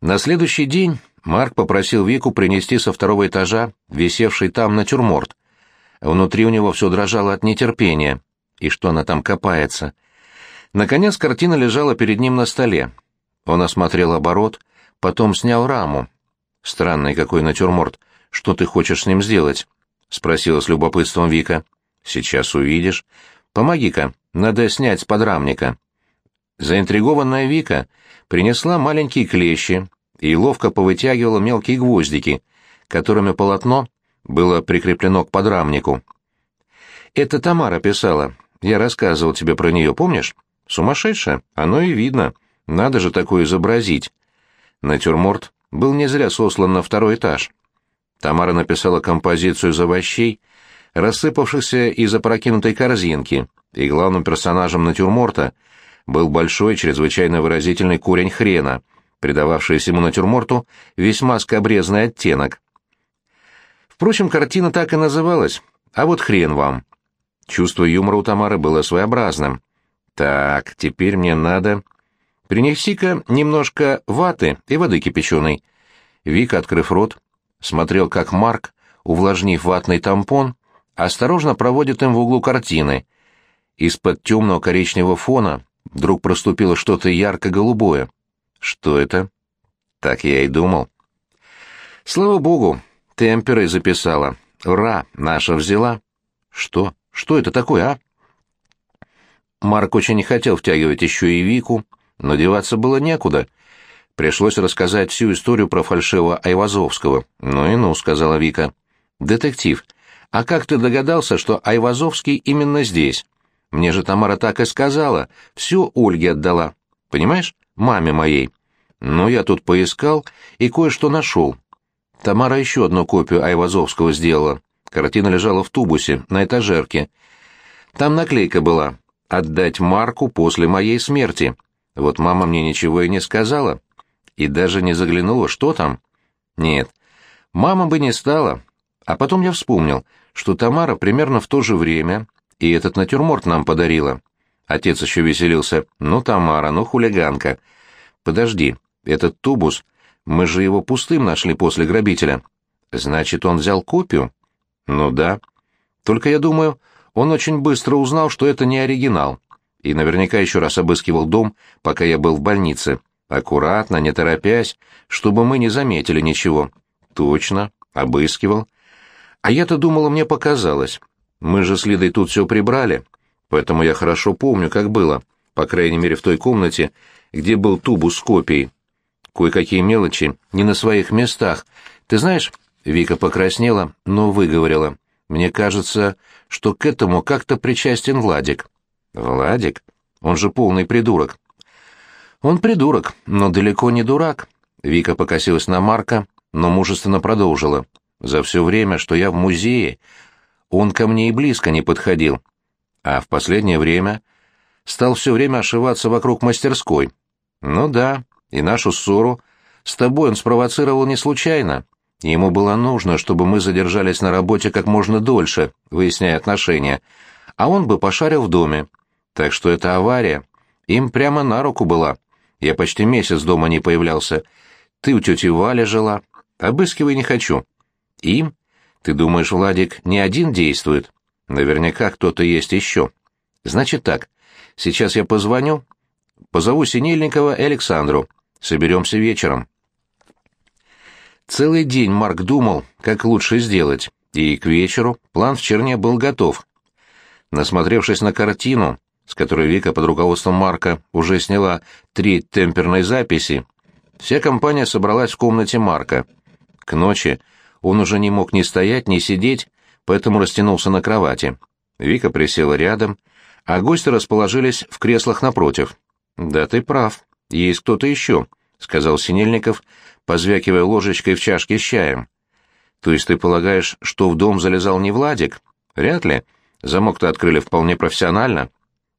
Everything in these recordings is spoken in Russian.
На следующий день Марк попросил Вику принести со второго этажа висевший там натюрморт. Внутри у него все дрожало от нетерпения. И что она там копается? Наконец картина лежала перед ним на столе. Он осмотрел оборот, потом снял раму. «Странный какой натюрморт. Что ты хочешь с ним сделать?» — спросила с любопытством Вика. «Сейчас увидишь. Помоги-ка, надо снять с подрамника». Заинтригованная Вика принесла маленькие клещи и ловко повытягивала мелкие гвоздики, которыми полотно было прикреплено к подрамнику. «Это Тамара писала. Я рассказывал тебе про нее, помнишь? Сумасшедшая? Оно и видно. Надо же такое изобразить». Натюрморт был не зря сослан на второй этаж. Тамара написала композицию из овощей, рассыпавшихся из опрокинутой корзинки, и главным персонажем натюрморта был большой, чрезвычайно выразительный корень хрена, придававший всему натюрморту весьма скобрезный оттенок. Впрочем, картина так и называлась, а вот хрен вам. Чувство юмора у Тамары было своеобразным. Так, теперь мне надо... Принеси-ка немножко ваты и воды кипяченой. Вика, открыв рот, смотрел, как Марк, увлажнив ватный тампон, осторожно проводит им в углу картины. Из-под темного коричневого фона вдруг проступило что-то ярко-голубое. Что это? Так я и думал. Слава богу, темперой записала. Ура, наша взяла. Что? Что это такое, а? Марк очень не хотел втягивать еще и Вику, но деваться было некуда. Пришлось рассказать всю историю про фальшивого Айвазовского. «Ну и ну», — сказала Вика. «Детектив, а как ты догадался, что Айвазовский именно здесь? Мне же Тамара так и сказала. Все Ольге отдала. Понимаешь? Маме моей. Ну, я тут поискал и кое-что нашел. Тамара еще одну копию Айвазовского сделала. Картина лежала в тубусе, на этажерке. Там наклейка была «Отдать Марку после моей смерти». Вот мама мне ничего и не сказала. И даже не заглянула, что там. Нет, мама бы не стала. А потом я вспомнил, что Тамара примерно в то же время и этот натюрморт нам подарила. Отец еще веселился. «Ну, Тамара, ну, хулиганка». «Подожди, этот тубус, мы же его пустым нашли после грабителя». «Значит, он взял копию?» «Ну да. Только я думаю, он очень быстро узнал, что это не оригинал и наверняка еще раз обыскивал дом, пока я был в больнице. Аккуратно, не торопясь, чтобы мы не заметили ничего. Точно, обыскивал. А я-то думала, мне показалось. Мы же с Лидой тут все прибрали, поэтому я хорошо помню, как было, по крайней мере в той комнате, где был тубус с копией. Кое-какие мелочи не на своих местах. Ты знаешь, Вика покраснела, но выговорила. Мне кажется, что к этому как-то причастен Владик. Владик? Он же полный придурок. Он придурок, но далеко не дурак. Вика покосилась на Марка, но мужественно продолжила. За все время, что я в музее, он ко мне и близко не подходил. А в последнее время стал все время ошиваться вокруг мастерской. Ну да, и нашу ссору с тобой он спровоцировал не случайно. Ему было нужно, чтобы мы задержались на работе как можно дольше, выясняя отношения, а он бы пошарил в доме. Так что эта авария им прямо на руку была. Я почти месяц дома не появлялся. Ты у тети Вали жила. Обыскивай не хочу. Им? Ты думаешь, Владик не один действует? Наверняка кто-то есть еще. Значит так, сейчас я позвоню, позову Синельникова Александру. Соберемся вечером. Целый день Марк думал, как лучше сделать, и к вечеру план в черне был готов. Насмотревшись на картину, с которой Вика под руководством Марка уже сняла три темперной записи, вся компания собралась в комнате Марка. К ночи он уже не мог ни стоять, ни сидеть, поэтому растянулся на кровати. Вика присела рядом, а гости расположились в креслах напротив. «Да ты прав, есть кто-то еще», — сказал Синельников, позвякивая ложечкой в чашке с чаем. «То есть ты полагаешь, что в дом залезал не Владик? Вряд ли. Замок-то открыли вполне профессионально».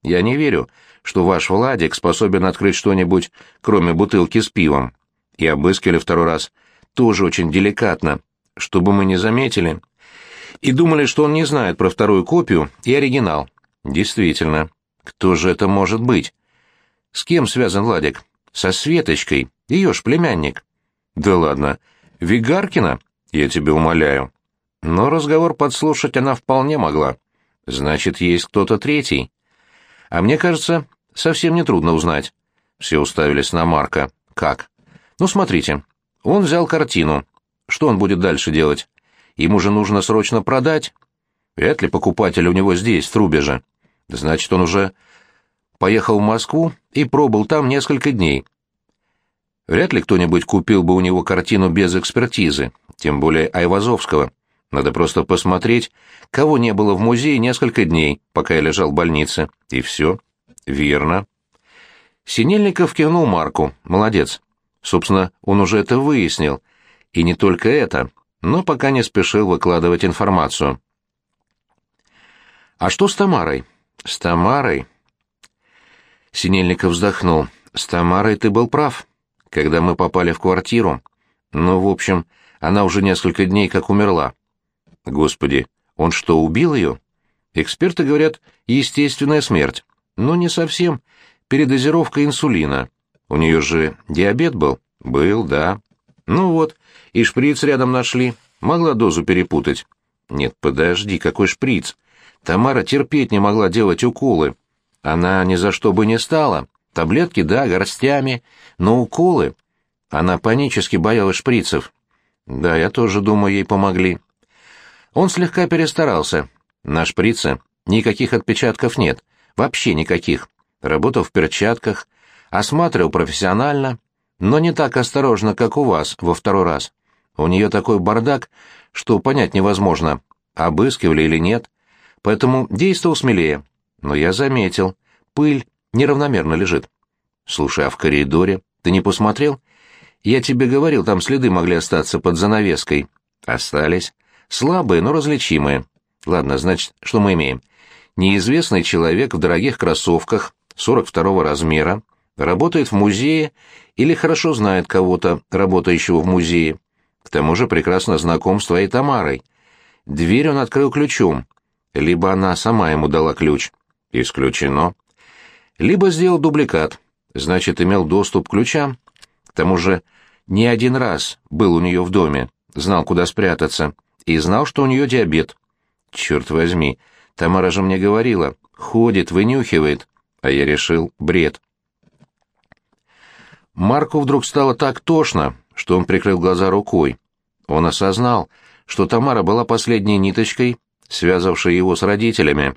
Я не верю, что ваш Владик способен открыть что-нибудь, кроме бутылки с пивом. И обыскали второй раз. Тоже очень деликатно, чтобы мы не заметили. И думали, что он не знает про вторую копию и оригинал. Действительно. Кто же это может быть? С кем связан Владик? Со Светочкой, ее ж племянник. Да ладно. Вигаркина? Я тебя умоляю. Но разговор подслушать она вполне могла. Значит, есть кто-то третий. А мне кажется, совсем нетрудно узнать. Все уставились на Марка. Как? Ну, смотрите. Он взял картину. Что он будет дальше делать? Ему же нужно срочно продать. Вряд ли покупатель у него здесь, в Трубеже. Значит, он уже поехал в Москву и пробыл там несколько дней. Вряд ли кто-нибудь купил бы у него картину без экспертизы, тем более Айвазовского. Надо просто посмотреть, кого не было в музее несколько дней, пока я лежал в больнице. И все. Верно. Синельников кивнул Марку. Молодец. Собственно, он уже это выяснил. И не только это, но пока не спешил выкладывать информацию. А что с Тамарой? С Тамарой? Синельников вздохнул. С Тамарой ты был прав. Когда мы попали в квартиру... Ну, в общем, она уже несколько дней как умерла. Господи, он что, убил ее? Эксперты говорят, естественная смерть. Но не совсем. Передозировка инсулина. У нее же диабет был? Был, да. Ну вот, и шприц рядом нашли. Могла дозу перепутать. Нет, подожди, какой шприц? Тамара терпеть не могла делать уколы. Она ни за что бы не стала. Таблетки, да, горстями, но уколы... Она панически боялась шприцев. Да, я тоже думаю, ей помогли. Он слегка перестарался. На шприце никаких отпечатков нет, вообще никаких. Работал в перчатках, осматривал профессионально, но не так осторожно, как у вас во второй раз. У нее такой бардак, что понять невозможно, обыскивали или нет, поэтому действовал смелее. Но я заметил, пыль неравномерно лежит. Слушай, а в коридоре ты не посмотрел? Я тебе говорил, там следы могли остаться под занавеской. Остались. Слабые, но различимые. Ладно, значит, что мы имеем? Неизвестный человек в дорогих кроссовках 42 размера, работает в музее или хорошо знает кого-то, работающего в музее. К тому же прекрасно знаком с твоей Тамарой. Дверь он открыл ключом. Либо она сама ему дала ключ. Исключено. Либо сделал дубликат. Значит, имел доступ к ключам. К тому же не один раз был у нее в доме, знал, куда спрятаться и знал, что у нее диабет. Черт возьми, Тамара же мне говорила, ходит, вынюхивает, а я решил, бред. Марку вдруг стало так тошно, что он прикрыл глаза рукой. Он осознал, что Тамара была последней ниточкой, связавшей его с родителями.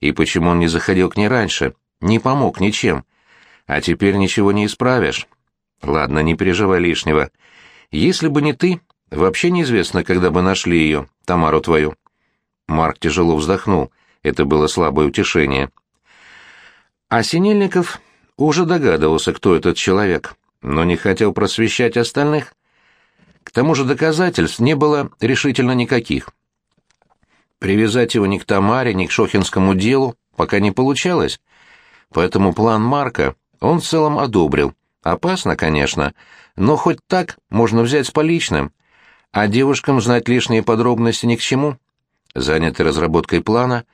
И почему он не заходил к ней раньше, не помог ничем. А теперь ничего не исправишь. Ладно, не переживай лишнего. Если бы не ты, Вообще неизвестно, когда бы нашли ее, Тамару твою. Марк тяжело вздохнул. Это было слабое утешение. А Синельников уже догадывался, кто этот человек, но не хотел просвещать остальных. К тому же доказательств не было решительно никаких. Привязать его ни к Тамаре, ни к Шохинскому делу пока не получалось, поэтому план Марка он в целом одобрил. Опасно, конечно, но хоть так можно взять с поличным, а девушкам знать лишние подробности ни к чему. Занятые разработкой плана,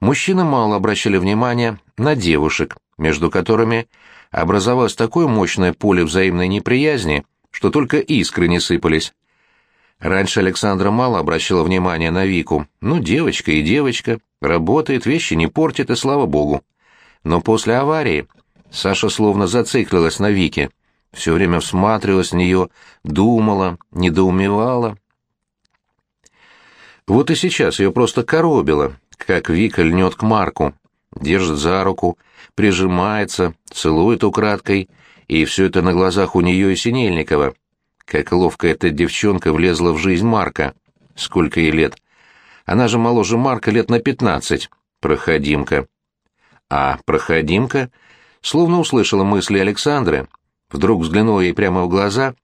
мужчины мало обращали внимания на девушек, между которыми образовалось такое мощное поле взаимной неприязни, что только искры не сыпались. Раньше Александра мало обращала внимания на Вику. Ну, девочка и девочка, работает, вещи не портит, и слава богу. Но после аварии Саша словно зациклилась на Вике — все время всматривалась в нее, думала, недоумевала. Вот и сейчас ее просто коробило, как Вика льнет к Марку, держит за руку, прижимается, целует украдкой, и все это на глазах у нее и Синельникова. Как ловко эта девчонка влезла в жизнь Марка. Сколько ей лет? Она же моложе Марка лет на пятнадцать. Проходимка. А проходимка словно услышала мысли Александры, вдруг взглянула ей прямо в глаза,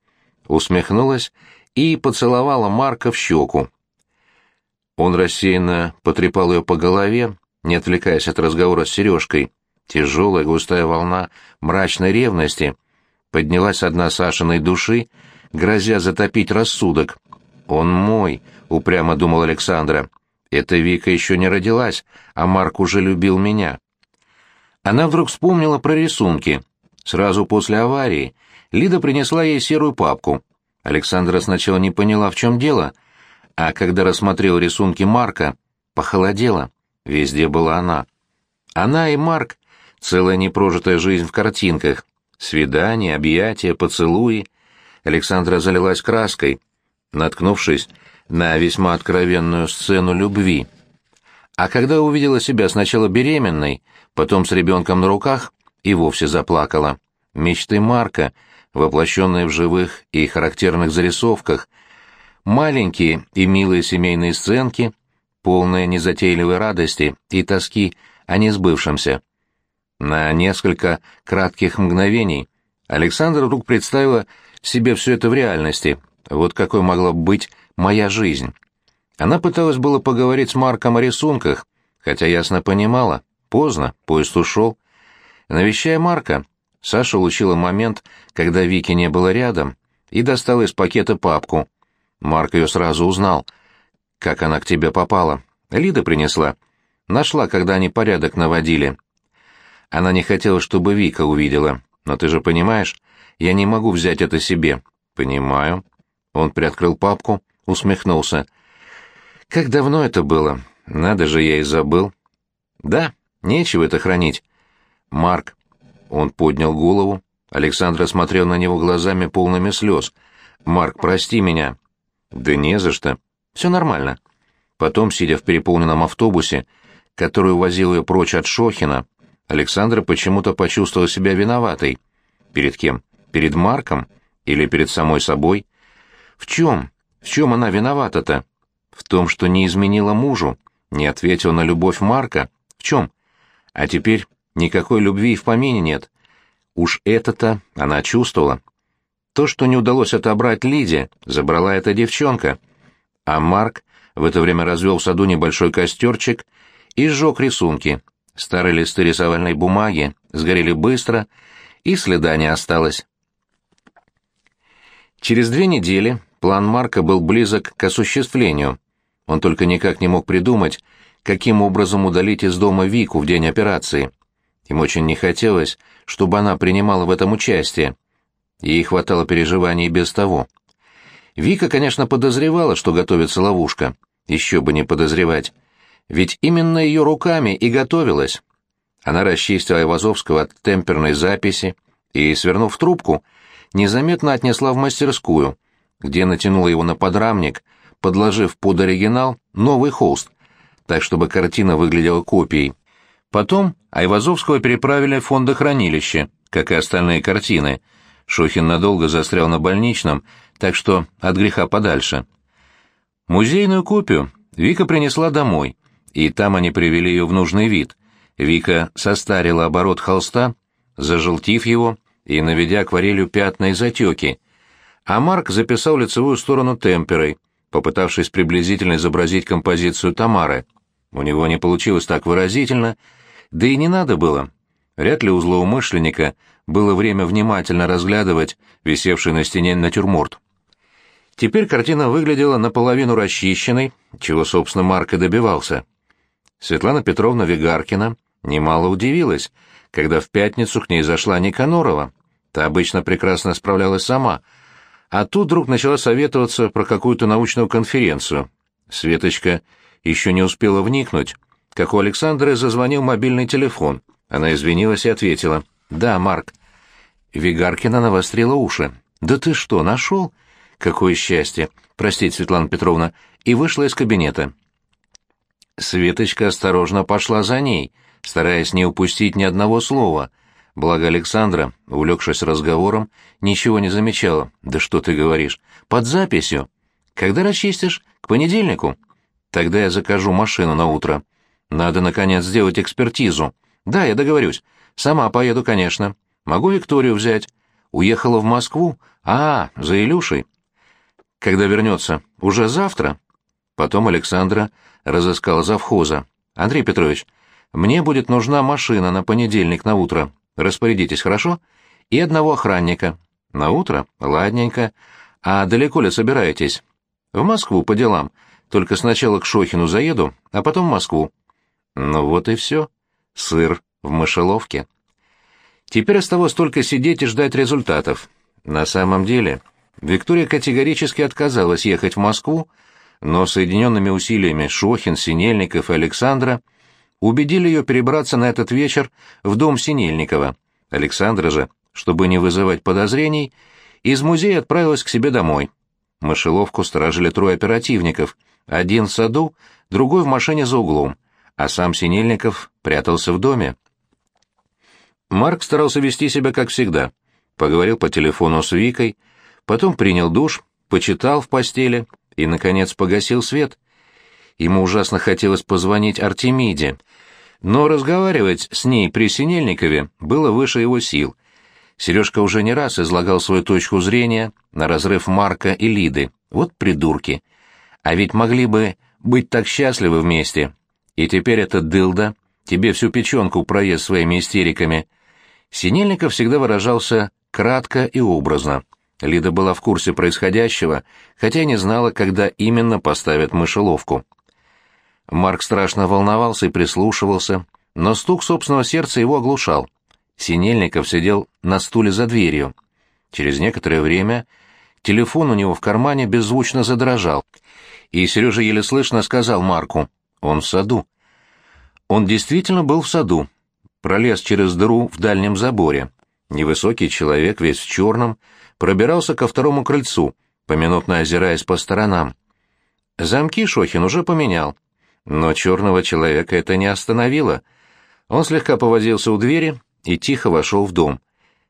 усмехнулась и поцеловала Марка в щеку. Он рассеянно потрепал ее по голове, не отвлекаясь от разговора с Сережкой. Тяжелая густая волна мрачной ревности поднялась от дна Сашиной души, грозя затопить рассудок. «Он мой», — упрямо думал Александра. «Эта Вика еще не родилась, а Марк уже любил меня». Она вдруг вспомнила про рисунки, Сразу после аварии Лида принесла ей серую папку. Александра сначала не поняла, в чем дело, а когда рассмотрела рисунки Марка, похолодела. Везде была она. Она и Марк — целая непрожитая жизнь в картинках. Свидания, объятия, поцелуи. Александра залилась краской, наткнувшись на весьма откровенную сцену любви. А когда увидела себя сначала беременной, потом с ребенком на руках, и вовсе заплакала. Мечты Марка, воплощенные в живых и характерных зарисовках, маленькие и милые семейные сценки, полные незатейливой радости и тоски о несбывшемся. На несколько кратких мгновений Александра вдруг представила себе все это в реальности, вот какой могла быть моя жизнь. Она пыталась было поговорить с Марком о рисунках, хотя ясно понимала, поздно, поезд ушел. Навещая Марка, Саша улучила момент, когда Вики не было рядом, и достала из пакета папку. Марк ее сразу узнал. «Как она к тебе попала?» «Лида принесла. Нашла, когда они порядок наводили». Она не хотела, чтобы Вика увидела. «Но ты же понимаешь, я не могу взять это себе». «Понимаю». Он приоткрыл папку, усмехнулся. «Как давно это было? Надо же, я и забыл». «Да, нечего это хранить». «Марк». Он поднял голову. Александра смотрел на него глазами полными слез. «Марк, прости меня». «Да не за что. Все нормально». Потом, сидя в переполненном автобусе, который увозил ее прочь от Шохина, Александра почему-то почувствовала себя виноватой. Перед кем? Перед Марком? Или перед самой собой? В чем? В чем она виновата-то? В том, что не изменила мужу, не ответила на любовь Марка. В чем? А теперь никакой любви и в помине нет. Уж это-то она чувствовала. То, что не удалось отобрать Лиде, забрала эта девчонка. А Марк в это время развел в саду небольшой костерчик и сжег рисунки. Старые листы рисовальной бумаги сгорели быстро, и следа не осталось. Через две недели План Марка был близок к осуществлению. Он только никак не мог придумать, каким образом удалить из дома Вику в день операции. Им очень не хотелось, чтобы она принимала в этом участие. Ей хватало переживаний без того. Вика, конечно, подозревала, что готовится ловушка. Еще бы не подозревать. Ведь именно ее руками и готовилась. Она расчистила Ивазовского от темперной записи и, свернув трубку, незаметно отнесла в мастерскую — где натянула его на подрамник, подложив под оригинал новый холст, так чтобы картина выглядела копией. Потом Айвазовского переправили в фондохранилище, как и остальные картины. Шохин надолго застрял на больничном, так что от греха подальше. Музейную копию Вика принесла домой, и там они привели ее в нужный вид. Вика состарила оборот холста, зажелтив его и наведя акварелью пятна и затеки — а Марк записал лицевую сторону темперой, попытавшись приблизительно изобразить композицию Тамары. У него не получилось так выразительно, да и не надо было. Вряд ли у злоумышленника было время внимательно разглядывать висевший на стене натюрморт. Теперь картина выглядела наполовину расчищенной, чего, собственно, Марк и добивался. Светлана Петровна Вигаркина немало удивилась, когда в пятницу к ней зашла Никанорова. Та обычно прекрасно справлялась сама — а тут вдруг начала советоваться про какую-то научную конференцию. Светочка еще не успела вникнуть, как у Александры зазвонил мобильный телефон. Она извинилась и ответила. «Да, Марк». Вигаркина навострила уши. «Да ты что, нашел?» «Какое счастье! Простите, Светлана Петровна!» И вышла из кабинета. Светочка осторожно пошла за ней, стараясь не упустить ни одного слова, Благо Александра, увлекшись разговором, ничего не замечала. «Да что ты говоришь? Под записью. Когда расчистишь? К понедельнику? Тогда я закажу машину на утро. Надо, наконец, сделать экспертизу. Да, я договорюсь. Сама поеду, конечно. Могу Викторию взять. Уехала в Москву? А, за Илюшей. Когда вернется? Уже завтра?» Потом Александра разыскала завхоза. «Андрей Петрович, мне будет нужна машина на понедельник на утро. Распорядитесь, хорошо? И одного охранника. На утро? Ладненько. А далеко ли собираетесь? В Москву по делам. Только сначала к Шохину заеду, а потом в Москву. Ну вот и все. Сыр в мышеловке. Теперь оставалось только сидеть и ждать результатов. На самом деле, Виктория категорически отказалась ехать в Москву, но соединенными усилиями Шохин, Синельников и Александра убедили ее перебраться на этот вечер в дом Синельникова. Александра же, чтобы не вызывать подозрений, из музея отправилась к себе домой. Мышеловку сторожили трое оперативников, один в саду, другой в машине за углом, а сам Синельников прятался в доме. Марк старался вести себя как всегда. Поговорил по телефону с Викой, потом принял душ, почитал в постели и, наконец, погасил свет. Ему ужасно хотелось позвонить Артемиде, но разговаривать с ней при Синельникове было выше его сил. Сережка уже не раз излагал свою точку зрения на разрыв Марка и Лиды. Вот придурки. А ведь могли бы быть так счастливы вместе. И теперь этот дылда тебе всю печенку проест своими истериками. Синельников всегда выражался кратко и образно. Лида была в курсе происходящего, хотя не знала, когда именно поставят мышеловку. Марк страшно волновался и прислушивался, но стук собственного сердца его оглушал. Синельников сидел на стуле за дверью. Через некоторое время телефон у него в кармане беззвучно задрожал, и Сережа еле слышно сказал Марку «Он в саду». Он действительно был в саду, пролез через дыру в дальнем заборе. Невысокий человек, весь в черном, пробирался ко второму крыльцу, поминутно озираясь по сторонам. Замки Шохин уже поменял, но черного человека это не остановило. Он слегка повозился у двери и тихо вошел в дом.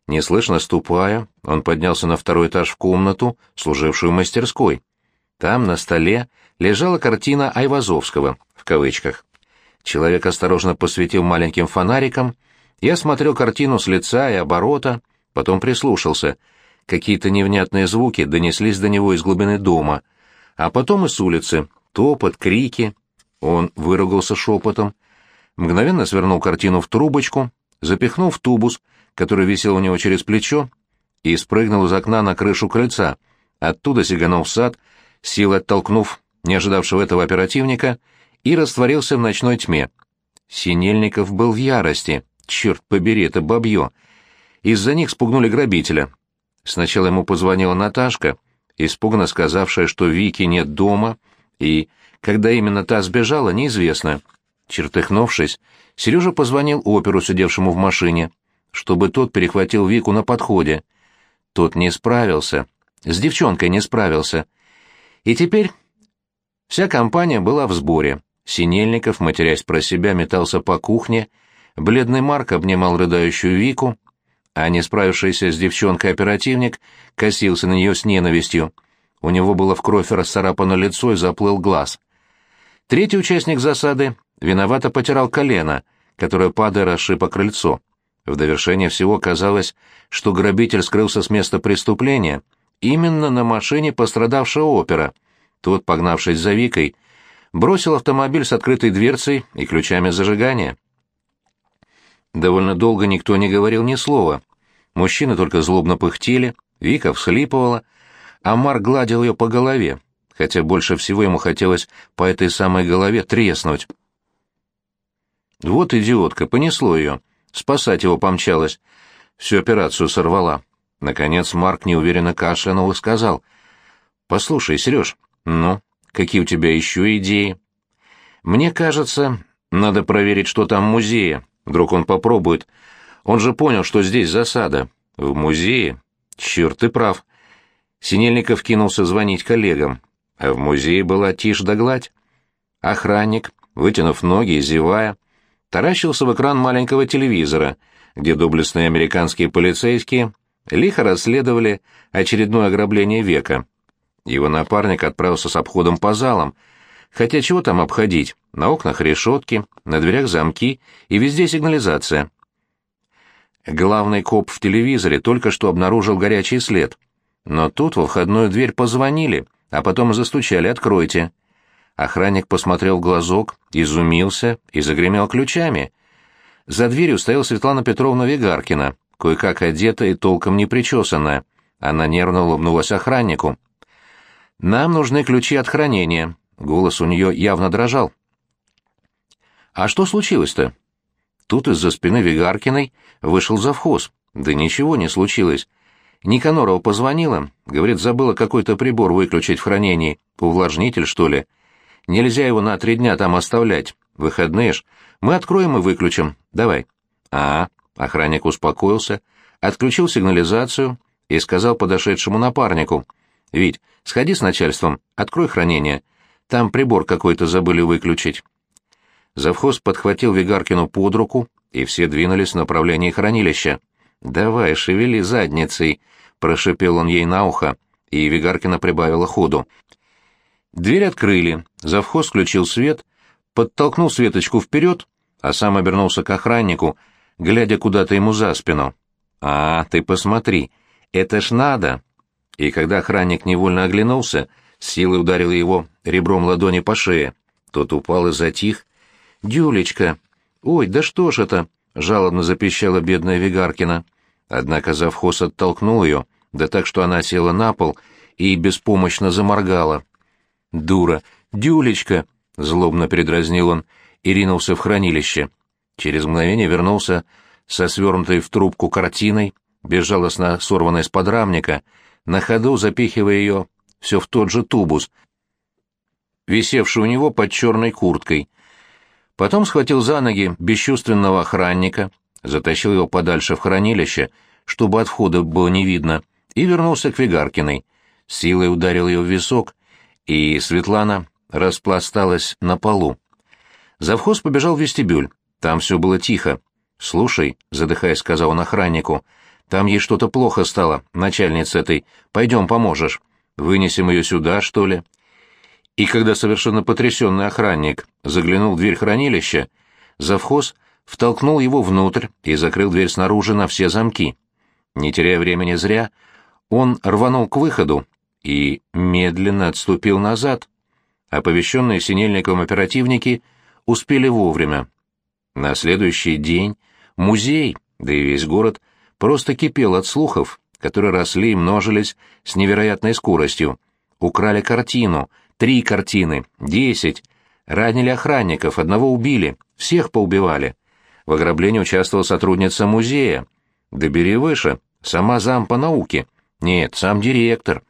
Неслышно ступая, он поднялся на второй этаж в комнату, служившую мастерской. Там на столе лежала картина Айвазовского, в кавычках. Человек осторожно посветил маленьким фонариком и осмотрел картину с лица и оборота, потом прислушался. Какие-то невнятные звуки донеслись до него из глубины дома, а потом и с улицы. Топот, крики. Он выругался шепотом, мгновенно свернул картину в трубочку, запихнул в тубус, который висел у него через плечо, и спрыгнул из окна на крышу крыльца. Оттуда сиганул в сад, силой оттолкнув не ожидавшего этого оперативника, и растворился в ночной тьме. Синельников был в ярости. Черт побери, это бабье. Из-за них спугнули грабителя. Сначала ему позвонила Наташка, испуганно сказавшая, что Вики нет дома, и когда именно та сбежала, неизвестно. Чертыхнувшись, Сережа позвонил оперу, сидевшему в машине, чтобы тот перехватил Вику на подходе. Тот не справился. С девчонкой не справился. И теперь вся компания была в сборе. Синельников, матерясь про себя, метался по кухне, бледный Марк обнимал рыдающую Вику, а не справившийся с девчонкой оперативник косился на нее с ненавистью. У него было в кровь расцарапано лицо и заплыл глаз. Третий участник засады виновато потирал колено, которое, падая, расшибо крыльцо. В довершение всего казалось, что грабитель скрылся с места преступления именно на машине пострадавшего опера. Тот, погнавшись за Викой, бросил автомобиль с открытой дверцей и ключами зажигания. Довольно долго никто не говорил ни слова. Мужчины только злобно пыхтели, Вика всхлипывала, а Марк гладил ее по голове, хотя больше всего ему хотелось по этой самой голове треснуть. Вот идиотка, понесло ее. Спасать его помчалась. Всю операцию сорвала. Наконец Марк неуверенно кашлянул и сказал. «Послушай, Сереж, ну, какие у тебя еще идеи?» «Мне кажется, надо проверить, что там в музее. Вдруг он попробует. Он же понял, что здесь засада. В музее? Черт, ты прав». Синельников кинулся звонить коллегам. А в музее была тишь да гладь. Охранник, вытянув ноги и зевая, таращился в экран маленького телевизора, где доблестные американские полицейские лихо расследовали очередное ограбление века. Его напарник отправился с обходом по залам, хотя чего там обходить, на окнах решетки, на дверях замки и везде сигнализация. Главный коп в телевизоре только что обнаружил горячий след. Но тут во входную дверь позвонили, а потом застучали «Откройте». Охранник посмотрел в глазок, изумился и загремел ключами. За дверью стояла Светлана Петровна Вигаркина, кое-как одетая и толком не причесанная. Она нервно улыбнулась охраннику. «Нам нужны ключи от хранения». Голос у нее явно дрожал. «А что случилось-то?» Тут из-за спины Вигаркиной вышел завхоз. Да ничего не случилось. Никанорова позвонила, говорит, забыла какой-то прибор выключить в хранении, увлажнитель, что ли. Нельзя его на три дня там оставлять, выходные ж. Мы откроем и выключим, давай. А, охранник успокоился, отключил сигнализацию и сказал подошедшему напарнику. «Вить, сходи с начальством, открой хранение. Там прибор какой-то забыли выключить». Завхоз подхватил Вигаркину под руку, и все двинулись в направлении хранилища. «Давай, шевели задницей», — прошипел он ей на ухо, и Вигаркина прибавила ходу. Дверь открыли, завхоз включил свет, подтолкнул Светочку вперед, а сам обернулся к охраннику, глядя куда-то ему за спину. «А, ты посмотри, это ж надо!» И когда охранник невольно оглянулся, силой ударил его ребром ладони по шее. Тот упал и затих. «Дюлечка! Ой, да что ж это!» — жалобно запищала бедная Вигаркина. Однако завхоз оттолкнул ее, да так, что она села на пол и беспомощно заморгала. «Дура! Дюлечка!» — злобно передразнил он и ринулся в хранилище. Через мгновение вернулся со свернутой в трубку картиной, безжалостно сорванной с подрамника, на ходу запихивая ее все в тот же тубус, висевший у него под черной курткой. Потом схватил за ноги бесчувственного охранника, затащил его подальше в хранилище, чтобы от входа было не видно, и вернулся к Вигаркиной. Силой ударил ее в висок, и Светлана распласталась на полу. Завхоз побежал в вестибюль. Там все было тихо. «Слушай», — задыхаясь, сказал он охраннику, — «там ей что-то плохо стало, начальница этой. Пойдем, поможешь. Вынесем ее сюда, что ли?» И когда совершенно потрясенный охранник заглянул в дверь хранилища, завхоз втолкнул его внутрь и закрыл дверь снаружи на все замки. Не теряя времени зря, он рванул к выходу и медленно отступил назад. Оповещенные Синельниковым оперативники успели вовремя. На следующий день музей, да и весь город, просто кипел от слухов, которые росли и множились с невероятной скоростью. Украли картину, три картины, десять. Ранили охранников, одного убили, всех поубивали. В ограблении участвовала сотрудница музея. Да выше, сама зам по науке. Нет, сам директор.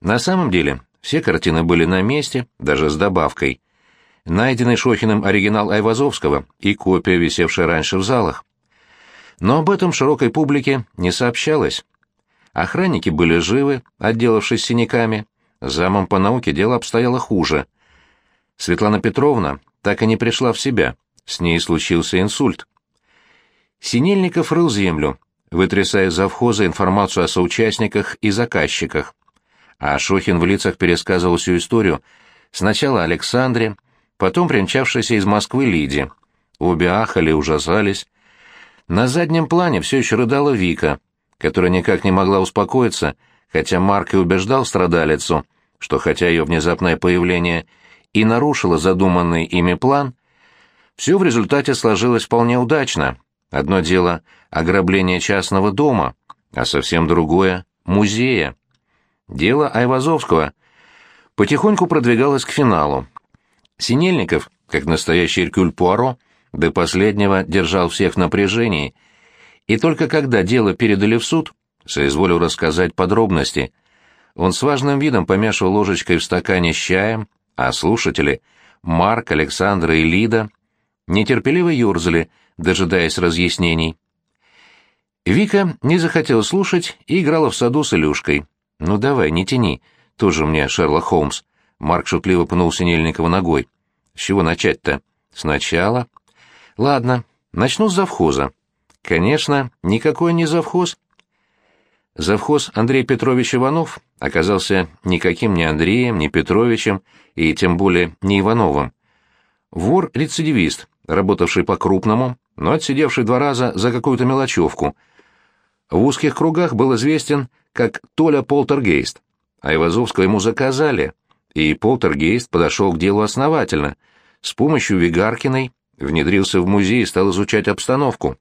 На самом деле, все картины были на месте, даже с добавкой. Найденный Шохиным оригинал Айвазовского и копия, висевшая раньше в залах. Но об этом широкой публике не сообщалось. Охранники были живы, отделавшись синяками. Замом по науке дело обстояло хуже. Светлана Петровна так и не пришла в себя. С ней случился инсульт. Синельников рыл землю, вытрясая завхоза информацию о соучастниках и заказчиках а Шохин в лицах пересказывал всю историю сначала Александре, потом примчавшейся из Москвы Лиде. Обе ахали, ужасались. На заднем плане все еще рыдала Вика, которая никак не могла успокоиться, хотя Марк и убеждал страдалицу, что хотя ее внезапное появление и нарушило задуманный ими план, все в результате сложилось вполне удачно. Одно дело — ограбление частного дома, а совсем другое — музея. Дело Айвазовского потихоньку продвигалось к финалу. Синельников, как настоящий Эркюль Пуаро, до последнего держал всех в напряжении, и только когда дело передали в суд, соизволил рассказать подробности. Он с важным видом помешивал ложечкой в стакане с чаем, а слушатели — Марк, Александра и Лида — нетерпеливо юрзали, дожидаясь разъяснений. Вика не захотела слушать и играла в саду с Илюшкой. «Ну давай, не тяни. Тоже мне Шерлок Холмс». Марк шутливо пнул Синельникова ногой. «С чего начать-то?» «Сначала?» «Ладно, начну с завхоза». «Конечно, никакой не завхоз». Завхоз Андрей Петрович Иванов оказался никаким не Андреем, не Петровичем и тем более не Ивановым. Вор-рецидивист, работавший по-крупному, но отсидевший два раза за какую-то мелочевку. В узких кругах был известен как Толя Полтергейст. А Ивазовского ему заказали, и Полтергейст подошел к делу основательно. С помощью Вигаркиной внедрился в музей и стал изучать обстановку.